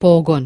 Pogon.